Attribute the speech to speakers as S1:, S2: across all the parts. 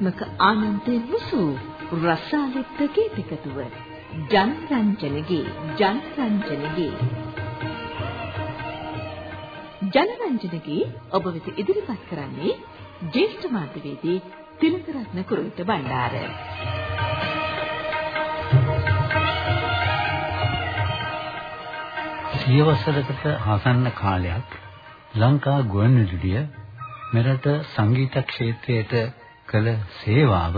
S1: සෞන්දර්යාත්මක ආනන්දේ මුසු රසාලිත් ගීතකතුව ජනරංජනගේ ජනරංජනගේ ජනරංජනගේ ඔබ වෙත ඉදිරිපත් කරන්නේ ජේෂ්ඨ මාධ්‍යවේදී තිලකරත්න කුරුවිට බණ්ඩාර.
S2: සියවසරකට ආසන්න කාලයක් ලංකා ගුවන්විදුලිය මෙරට සංගීත ක්ෂේත්‍රයට කළ සේවාව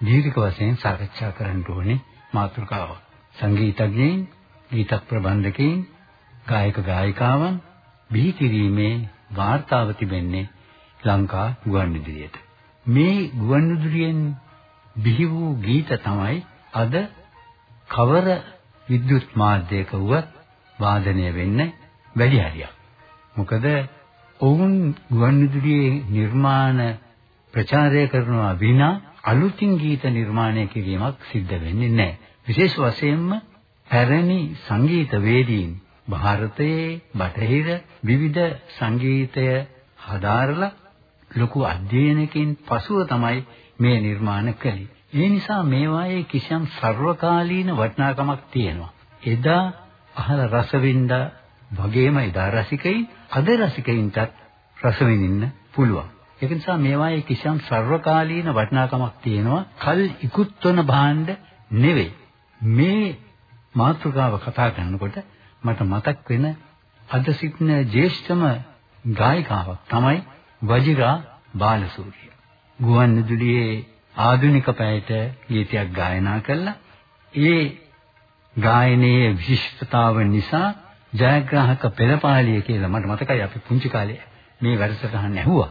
S2: දීර්ඝ වශයෙන් සාකච්ඡා කරන්න ඕනේ මාතෘකාව. සංගීතඥයින්, ගීත ප්‍රබන්ධකයින්, ගායක ගායිකාවන් බිහි කිරීමේ වාර්තාව තිබෙන්නේ ලංකා ගුවන්විදුලියට. මේ ගුවන්විදුලියෙන් බිහි වූ ගීත තමයි අද කවර විද්‍යුත් මාධ්‍යයක වුවත් වාදනය වෙන්න වැඩි හරියක්. මොකද ඔවුන් ගුවන්විදුලියේ නිර්මාණ ප්‍රචාරය කරනවා විනා අලුතින් ගීත නිර්මාණය කිරීමක් සිද්ධ වෙන්නේ නැහැ. විශේෂ වශයෙන්ම පැරණි සංගීතවේදීන් ಭಾರತයේ බටහිර විවිධ සංගීතය හදාරලා ලොකු අධ්‍යයනකින් පසුව තමයි මේ නිර්මාණ කළේ. ඒ නිසා මේවායේ කිසියම් සර්වකාලීන වටිනාකමක් තියෙනවා. එදා අහල රසවින්දා වගේම එදා රසිකයින් අද රසිකයින්ටත් රස විඳින්න පුළුවන්. ඒක නිසා මේවායේ කිසියම් සර්වකාලීන වටිනාකමක් තියෙනවා. කල් ඉක්ුත් වන භාණ්ඩ නෙවෙයි. මේ මාතෘකාව කතා කරනකොට මට මතක් වෙන අද සිටින ජ්‍යෙෂ්ඨම ගායිකාවක් තමයි වජිරා බාලසූරිය. ගුවන්විදුලියේ ආධුනික පැයට ගීතයක් ගායනා කළා. ඒ ගායනයේ විශිෂ්ටතාව නිසා ජයග්‍රාහක පෙළපාලිය කියලා මට මතකයි අපි පුංචි කාලේ මේ වැඩසටහන ඇහුවා.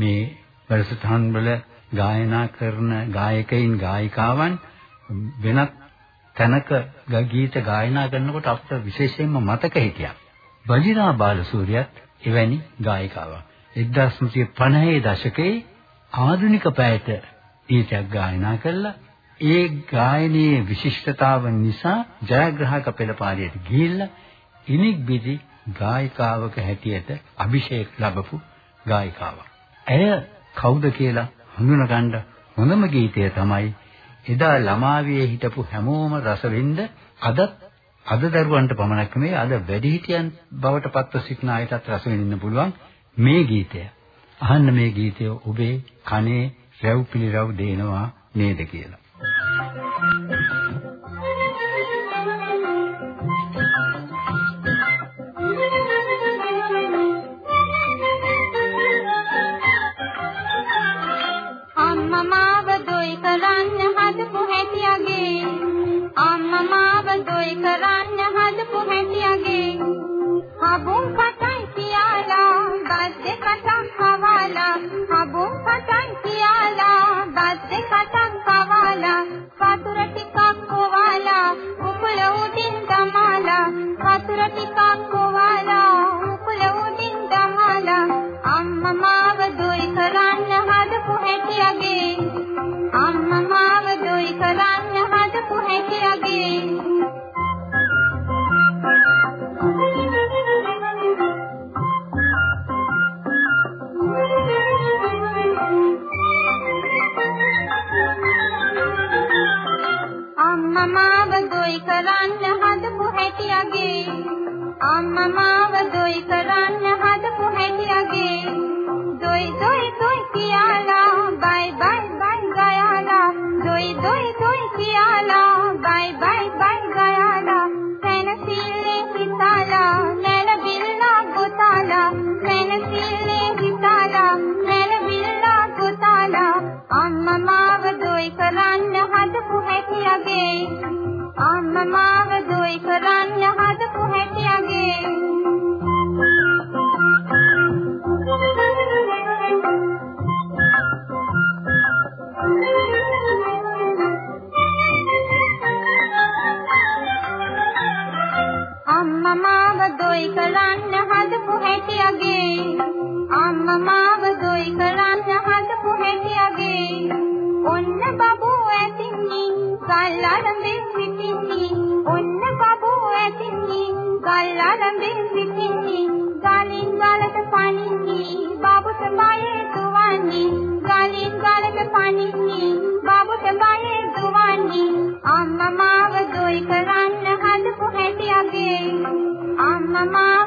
S2: මේ වැඩසටහන් වල ගායනා කරන ගායකයින් ගායිකාවන් වෙනත් තැනක ගීත ගායනා කරනකොට අපට විශේෂයෙන්ම මතක හිටියා. බජිරා බාලසූරියත් එවැනි ගායිකාවක්. 1950 දශකයේ ආධුනික පැයට ගීතයක් ගායනා කළා. ඒ ගායනයේ විශිෂ්ටතාව නිසා ජයග්‍රාහක පෙළපාලියට ගිහිල්ලා ඉනික් බිදි ගායිකාවක හැටියට අභිෂේක ලැබපු ගායිකාවක්. ඇය කවුද කියලා හඳුනගන්න හොඳම ගීතය තමයි එදා ළමාවියේ හිටපු හැමෝම රසවින්ද අදත් අද දරුවන්ට පමණක් නෙවෙයි අද වැඩිහිටියන් බවට පත්ව සිටින අයටත් රස විඳින්න පුළුවන් මේ ගීතය. අහන්න මේ ගීතය ඔබේ කනේ රැව් පිළිරව් දෙනවා නේද කියලා.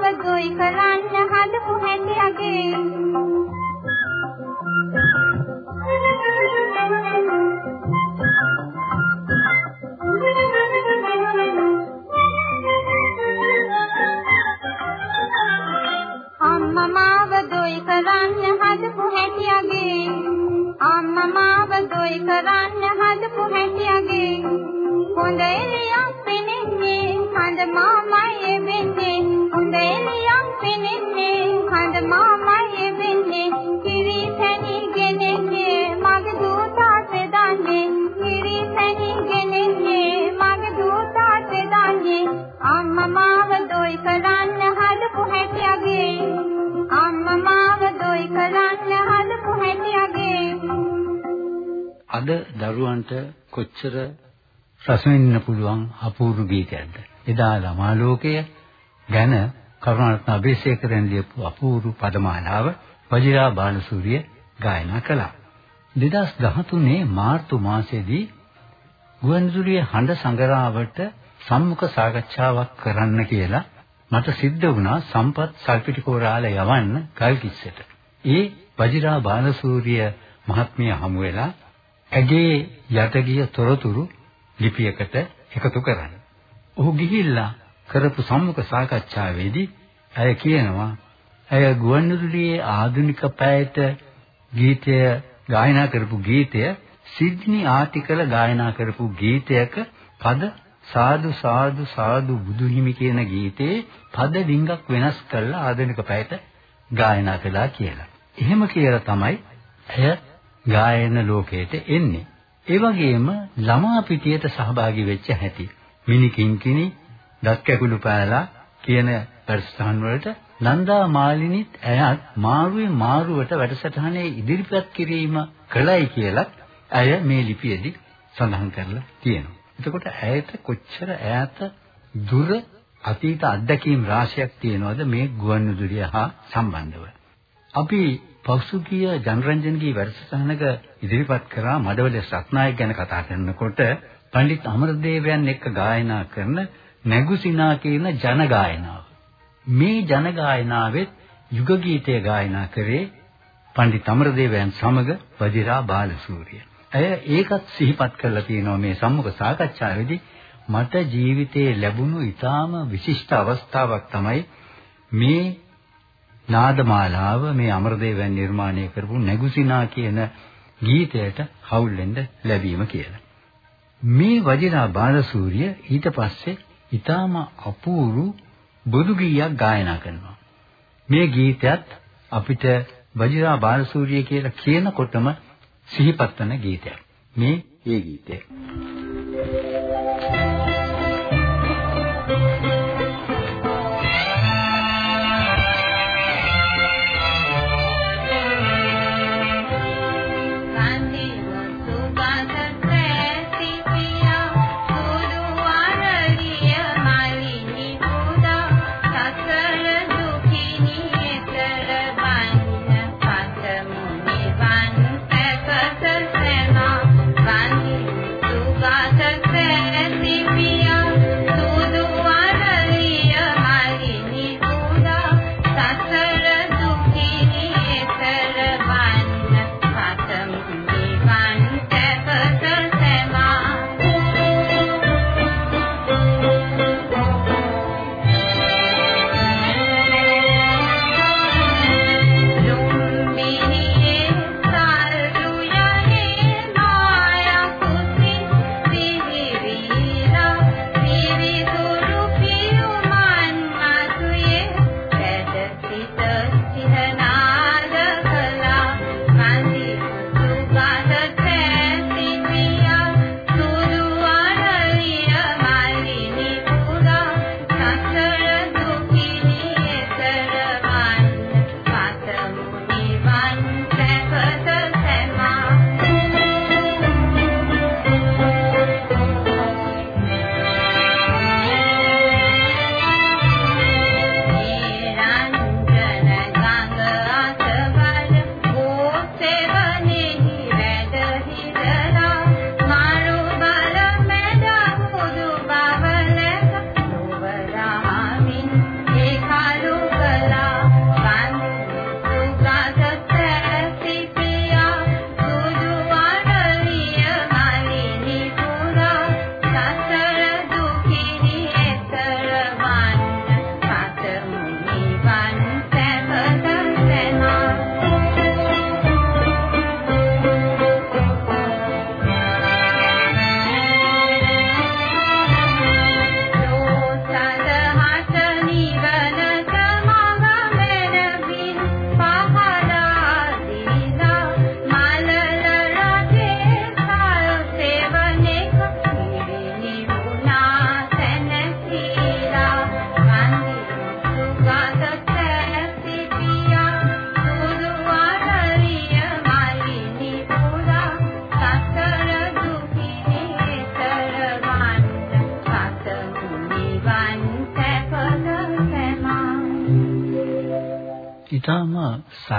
S3: අම්මා මාව දොයි කරන්න හදපු හැටි අගේ. අම්මා මාව දොයි කරන්න හදපු හැටි අගේ. අම්මා මාව දොයි කරන්න හදපු හැටි අගේ. හොඳ එළියක් පෙනෙන්නේ හඳ මාමයි වෙන්නේ කරන්න හදපු හැටි අගේ
S2: අද දරුවන්ට කොච්චර රස වෙන්න පුළුවන් අපූර්ව ගීතයක්ද? එදා ළමා ලෝකය ගැන කරුණාරත්න අබේසේකරන් ලියපු අපූර්ව පදමාලාව වජිරා බාලසූරිය ගායනා කළා. 2013 මාර්තු මාසයේදී ගුවන්විදුලියේ හඬ සංගරාවට සම්මුඛ සාකච්ඡාවක් කරන්න කියලා මට සිද්ධ වුණා සම්පත් සල්පිටිකෝරාල යවන්න ගල්කිස්සට. ඒ වජිරා බාලසූරිය මහත්මිය හමු වෙලා ඇගේ යට ගිය තොරතුරු ලිපියකට එකතු කරන්න. ඔහු ගිහිල්ලා කරපු සම්මුඛ සාකච්ඡාවේදී ඇය කියනවා ඇය ගුවන්විදුලියේ ආධුනික පැයට ගීතය ගායනා කරපු ගීතය සිඩ්නි ආටිකල ගායනා කරපු ගීතයක පද සාදු සාදු සාදු බුදුහිමි කියන ගීතේ පද ඩිංගක් වෙනස් කරලා ආධුනික පැයට ගායනා කළා කියලා. එහෙම කියලා තමයි ඇය ගායන ලෝකයට එන්නේ. ඒ වගේම ළමා පිටියට සහභාගී වෙච්ච හැටි. මිනි කිංකිණි, දත් කැකුළු පෑලා කියන වැඩසටහන් වලට නන්දා මාලිනිත් ඇයත් මාරුවේ මාරුවට වැඩසටහනේ ඉදිරිපත් කිරීම කළයි කියලා ඇය මේ ලිපියේදී සඳහන් කරලා තියෙනවා. එතකොට ඇයට කොච්චර ඈත දුර අතීත අත්දැකීම් රාශියක් තියෙනවද මේ ගුවන්විදුලිය හා සම්බන්ධව. අපි පෞසුකීය ජනරන්ජන්ගේ වැඩසටහනක ඉදිරිපත් කරා මඩවල සත්නායක ගැන කතා කරනකොට පණ්ඩිත් අමරදේවයන් එක්ක ගායනා කරන නැගුසිනා කියන ජන ගායනාව. මේ ජන ගායනාවෙත් යුග ගීතය ගායනා කරේ පණ්ඩිත් අමරදේවයන් සමග වජිරා බාලසූරිය. ඇය ඒකත් සිහිපත් කරලා තියෙනවා මේ සම්මුඛ සාකච්ඡාවේදී මට ජීවිතයේ ලැබුණු ඊටාම විශිෂ්ට අවස්ථාවක් තමයි මේ නාදමාලාව මේ අමරදේවයන් නිර්මාණය කරපු නැගුසිනා කියන ගීතයට හවුල් වෙන්න ලැබීම කියලා. මේ වජිරා බාලසූරිය ඊට පස්සේ ඊටාම අපූර්ව බුදු ගීයක් ගායනා කරනවා. මේ ගීතයත් අපිට වජිරා බාලසූරිය කියලා කියනකොටම සිහිපත් වන ගීතයක්. මේ ඒ ගීතය.
S3: Bye.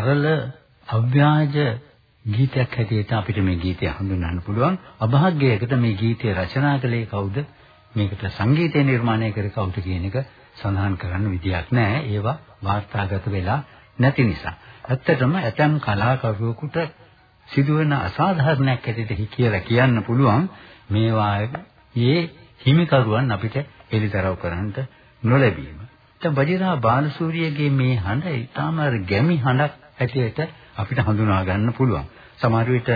S2: සරල අව්‍යාජ ගීතයක් හැටියට අපිට මේ ගීතය හඳුන්වන්න පුළුවන්. අභාග්‍යයකට මේ ගීතය රචනා කළේ කවුද? මේකට සංගීතය නිර්මාණය කරේ කවුද කියන එක සඳහන් කරන්න විදියක් නැහැ. ඒවා වාර්තාගත වෙලා නැති නිසා. ඇත්තටම ඇතම් කලාකරුවෙකුට සිදුවෙන අසාධාරණයක් ඇටියට කියලා කියන්න පුළුවන් මේවායේ හිමිකරුවන් අපිට එලිදරව් කරන්නට නොලැබීම. දැන් වජිරා බාලසූරියගේ මේ හඬ ඊටාම ගැමි හඬක් ඇටියට අපිට හඳුනා ගන්න පුළුවන්. සමහර විට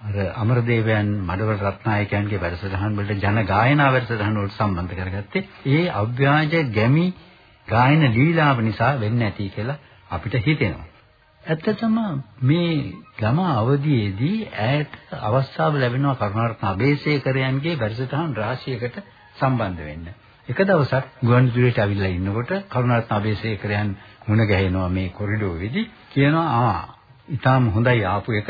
S2: අර අමරදේවයන් මඩවල රත්නායකයන්ගේ වැඩසටහන් වලට ජන ගායනා වැඩසටහන් වලට සම්බන්ධ කරගත්තේ ඒ අව්‍යාජ ගැමි ගායන ලීලාව නිසා වෙන්නේ නැති කියලා අපිට හිතෙනවා. ඇත්තටම මේ ගම අවදියේදී ඈත අවස්ථාව ලැබෙනවා කරුණාරත්න අබේසේකරයන්ගේ වැඩසටහන් රාශියකට සම්බන්ධ වෙන්න. එක දවසක් ගුවන්විදුලියට අවිල්ලා ඉන්නකොට කරුණාරත්න අබේසේකරයන් මුණ ගැහෙනවා මේ කොරිඩෝරේදී කියනවා ආ ඊටාම හොඳයි ආපු එක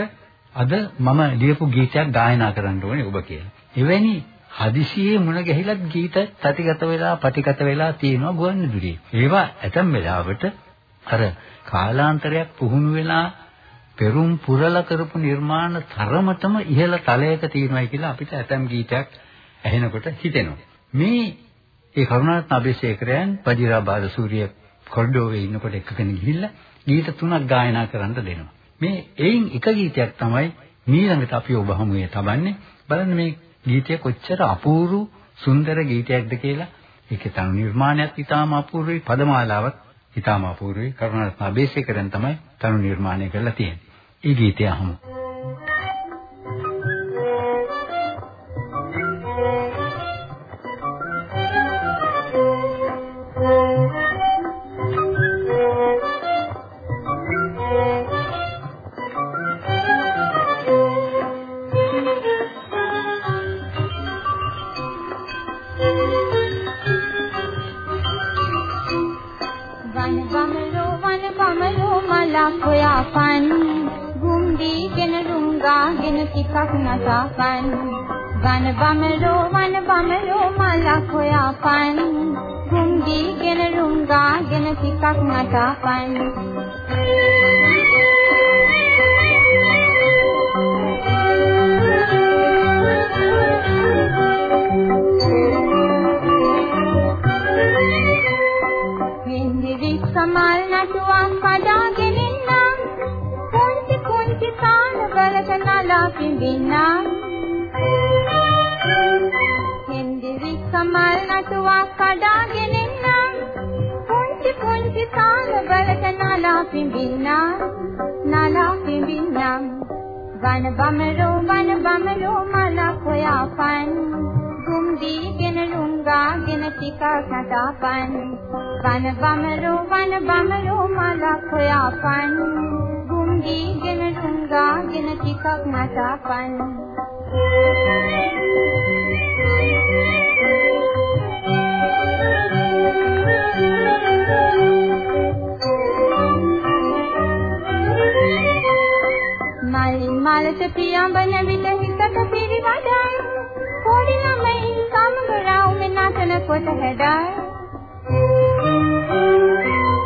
S2: අද මම ලියපු ගීතයක් ගායනා කරන්න ඕනේ ඔබ කියලා. එවැනි හදිසියේ මුණ ගැහිලත් ගීත තටිගත වෙලා පටිගත වෙලා තියෙනවා ගුවන්විදුලියේ. ඒවා ඇතම් වෙලාවට අර කාලාන්තරයක් පුහුණු වෙලා පෙරුම් පුරලා කරපු නිර්මාණ තරමටම ඉහළ තලයක තියෙනවායි කියලා අපිට ඇතම් ගීතයක් ඇහෙනකොට හිතෙනවා. මේ ඒ කරුණාරත්න අබේසේකරයන් පජිරා බාලසූරිය කොරිඩෝවේ ඉන්නකොට එකගෙන ගිහිල්ලා ගීත තුනක් ගායනා කරන්න දෙනවා. මේ එයින් එක ගීතයක් තමයි ඊළඟට අපි ඔබ හමුවේ තබන්නේ. බලන්න මේ ගීතය කොච්චර අපූර්ව සුන්දර ගීතයක්ද කියලා. ඒකේ තනු නිර්මාණයත් ඉතාම අපූර්වයි පදමාලාවත් ඉතාම අපූර්වයි. කරුණාරත්න අබේසේකරයන් තමයි තනු නිර්මාණය කරලා තියෙන්නේ. ඒ ගීතය අහමු.
S3: නසාපන් රුංගාගෙන ටිකක් නසාපන් සමල් නටුවක් කඩාගෙන ඉන්නම්. කුංචි කුංචි කාන වලක නලා පිඹින්නම්. හෙන්දිරි සමල් නටුවක් කඩාගෙන ඉන්නම් කුංචි කුංචි කාන වලක නලා පිඹින්නම් නලා පිඹින්නම් වන බමරෝ වන බමරෝ මලක් හොයාපන් කුම්දීගෙන රුංගාගෙන ටිකක් නටාපන් වන බමරෝ වන බමරෝ මලක් හොයාපන් කුම්දීගෙන රුංගාගෙන ටිකක් නටාපන් මලින් මලට පියඹන විට හිතට පිරිවඩයි පොඩි ළමයින් සමග රවුමේ නටන කොට හැඩයි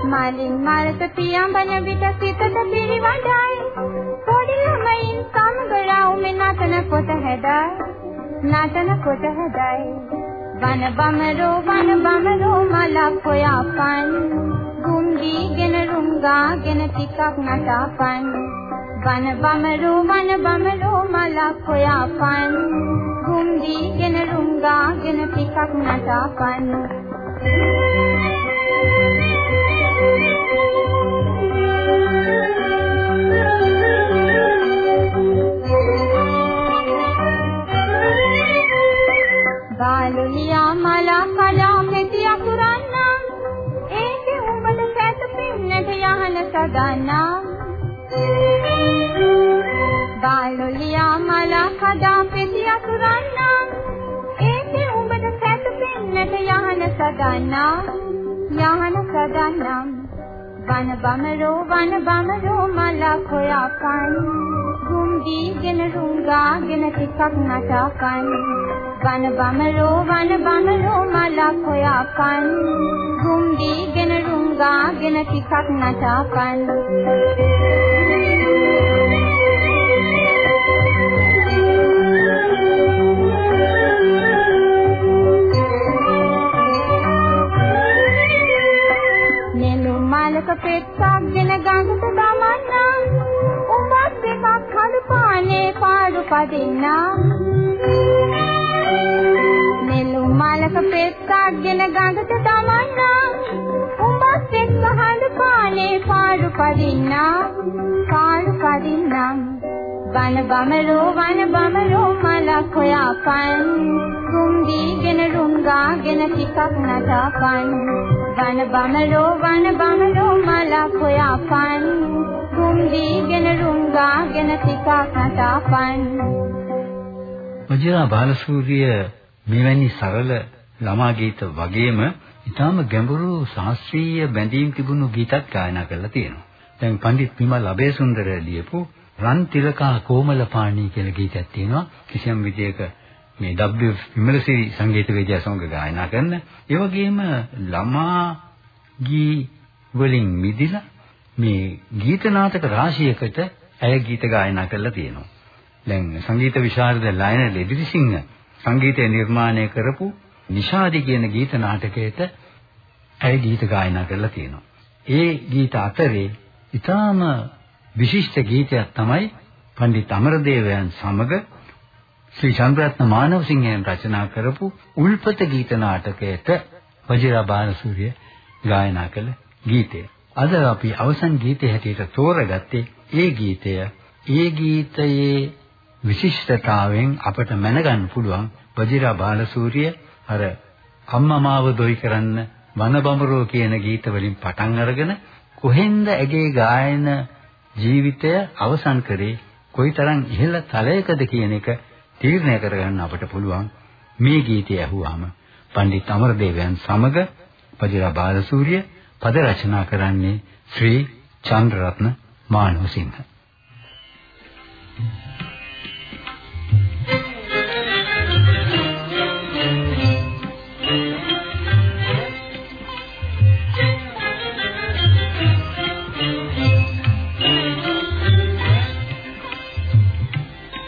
S3: මලින් මලට පියඹන විට සිතට පිරිවඩයි පොඩි ළමයින් සමග රවුමේ නටන කොට හැඩයි නටන කොට හැඩයි වන බමරෝ වන බමරෝ මලක් හොයාපන් ගුම්දීගෙන රුංගාගෙන ටිකක් නටාපන්. වන බමරෝ වන බමරෝ මලක් හොයාපන්. කුම්දීගෙන රුංගාගෙන ටිකක් නටාපන්. බාලුලියා යහන සදන්නම් බාලුලියා මලා කඩා පෙති අකුරන්නම් ඒකේ උඹට සැත පින්නට යහන සදන්නම් යහන සදන්නම් වන බමරෝ වන බමරෝ මලක් හොයාපන් ගුම්දීගෙන රුංග ගාගෙන ටිකක් නටපන් වන බමරෝ වන බමරෝ මලක් හොයාපන් හදු පානේ පාඩු පදින්නා. නෙළු මලක පෙත්තක්ගෙන ගඟට දමන්නා. උඹත් එක්ක හදු පානේ පාඩු පදින්නා. පාඩු පදින්නම්. වන බමරෝ වන බමරෝ මලක් හොයාපන්. රුම් දීගෙන රුම් ගාගෙන ටිකක් නටපන්. වන බමරෝ වන බමරෝ මලක් හොයාපන්. රුම් දීගෙන රුම් ගාගෙන ටිකක් නටපන්
S2: වජිරා බාලසූරිය මෙවැනි සරල ළමා ගීත වගේම ඊටාම ගැඹුරු ශාස්ත්‍රීය බැඳීම් තිබුණු ගීතත් ගායනා කරලා තියෙනවා. දැන් පඬිත් විමල් අබේසුන්දර ලියපු රන් තිලකා කොමල පාණී කියලා ගීතයක් තියෙනවා. කිසියම් විදියක මේ W විමලසිරි සංගීතවේදියා සමග ගායනා කරන. ඒ වගේම ළමා ගී වලින් මිදිලා මේ ගීත නාටක රාශියකට ඇය ගීත ගායනා කරලා තියෙනවා. දැන් සංගීත විශාරද ලයන ලෙඩිසිංහ සංගීතය නිර්මාණය කරපු නිෂාදි කියන ගීත නාටකයට ඇය ගීත ගායනා කරලා තියෙනවා. ඒ ගීත අතරේ ඊටාම විශිෂ්ට ගීතයක් තමයි පණ්ඩිත අමරදේවයන් සමග ශ්‍රී චන්ද්‍රරත්න මානවසිංහයන් රචනා කරපු උල්පත ගීත නාටකයට වජිරා බාලසූරිය ගායනා කළ ගීතය. අද අපි අවසන් ගීතය හැටියට තෝරගත්තේ ඒ ගීතය. ඒ ගීතයේ විශිෂ්ටතාවයෙන් අපට මැනගන්න පුළුවන් වජිරා බාලසූරිය අර අම්මා මාව දොයි කරන්න වනබඹරෝ කියන ගීත වලින් පටන් අරගෙන කොහෙන්ද ඇගේ ගායන ජීවිතය අවසන් කරේ කොයිතරම් ඉහළ තලයකද කියන එක තීරණය කරගන්න අපට පුළුවන් මේ ගීතය ඇහුවාම පණ්ඩිත අමරදේවයන් සමග වජිරා බාලසූරිය පද රචනා කරන්නේ ශ්‍රී චන්ද්‍රරත්න මානවසිංහ.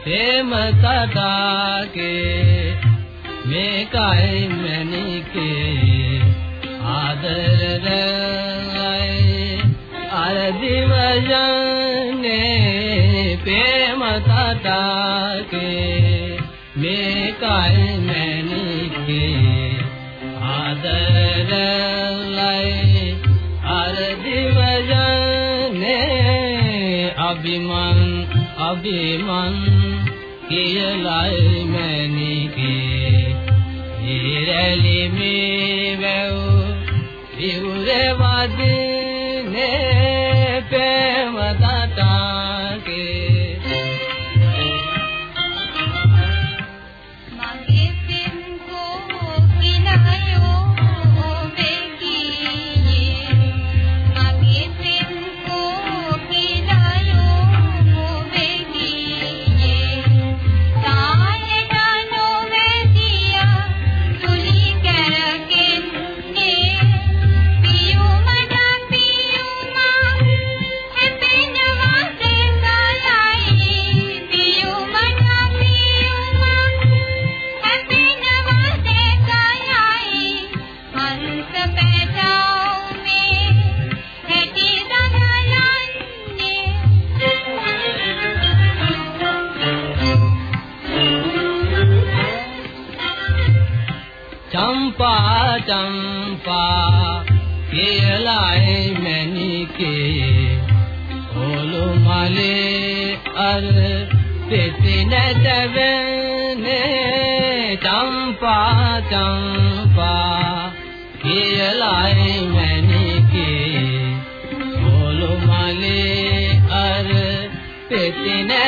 S4: ප්‍රේම තටාකේ මේකයි මැනිකේ දිවයන්නේ ප්‍රේම තටාකේ මේකයි මැනිකේ ආදරයි අර දිවයන්නේ අභිමන් අභිමන් කියලයි මැනිකේ ඉරලි මේ වැව් ඉවුරේ වදිනේ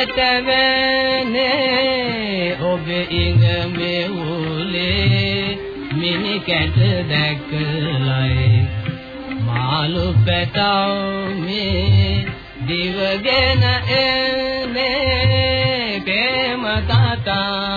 S4: පෙති නැතවෙන්නේ ඔබ ඉඟ මෙවුලේ මිනි කැට දැකලයි. මාළු පැටව මේ දිවගෙන එන්නේ ප්‍රේම ताके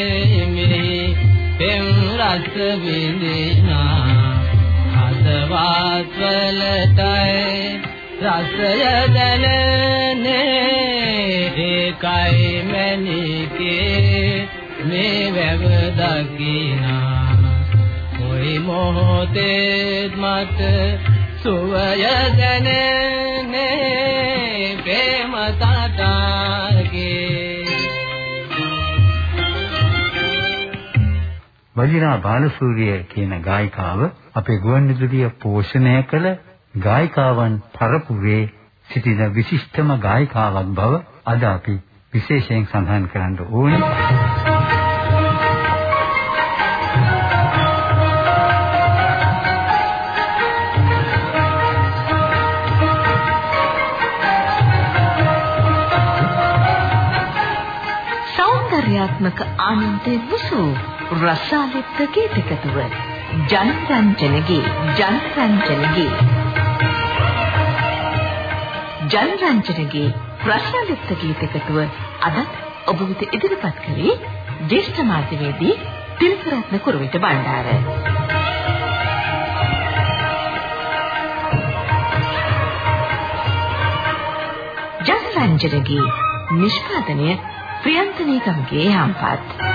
S4: අනාගතේ මෙහි පෙම් රස විඳිනා හදවත් වලටයි රසය දැනනේ ඒකයි මැනිකේ මේ වැව දකිනා කොයි මොහොතේ මට සුවය දැනෙන්නේ ප්‍රේම
S2: වජිරා බාලසූරිය කියන ගායිකාව අපේ ගුවන්විදුලිය පෝෂණය කළ ගායිකාවන් පරපුරේ සිටින විශිෂ්ටම ගායිකාවක් බව අද අපි විශේෂයෙන් සඳහන් කරන්න ඕනේ.
S1: සෞන්දර්යාත්මක ආනන්දේ මුසු රසාලිත් ගීතකතුව ජනරංජනගේ ජනරංජනගේ. ජනරංජනගේ රසාලිත් ගීතකතුව අද ඔබ වෙත ඉදිරිපත් කරේ ජේෂ්ඨ මාධ්‍යවේදී තිලකරත්න කුරුවිට බණ්ඩාර. ජනරංජනගේ නිෂ්පාදනය ප්‍රියන්තනී ගමගේ හම්පත්